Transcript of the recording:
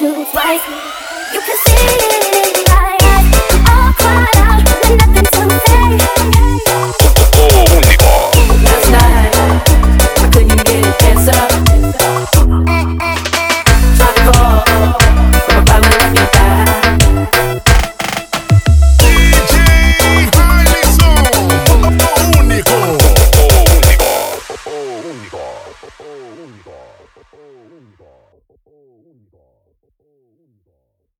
you twice. You can see it.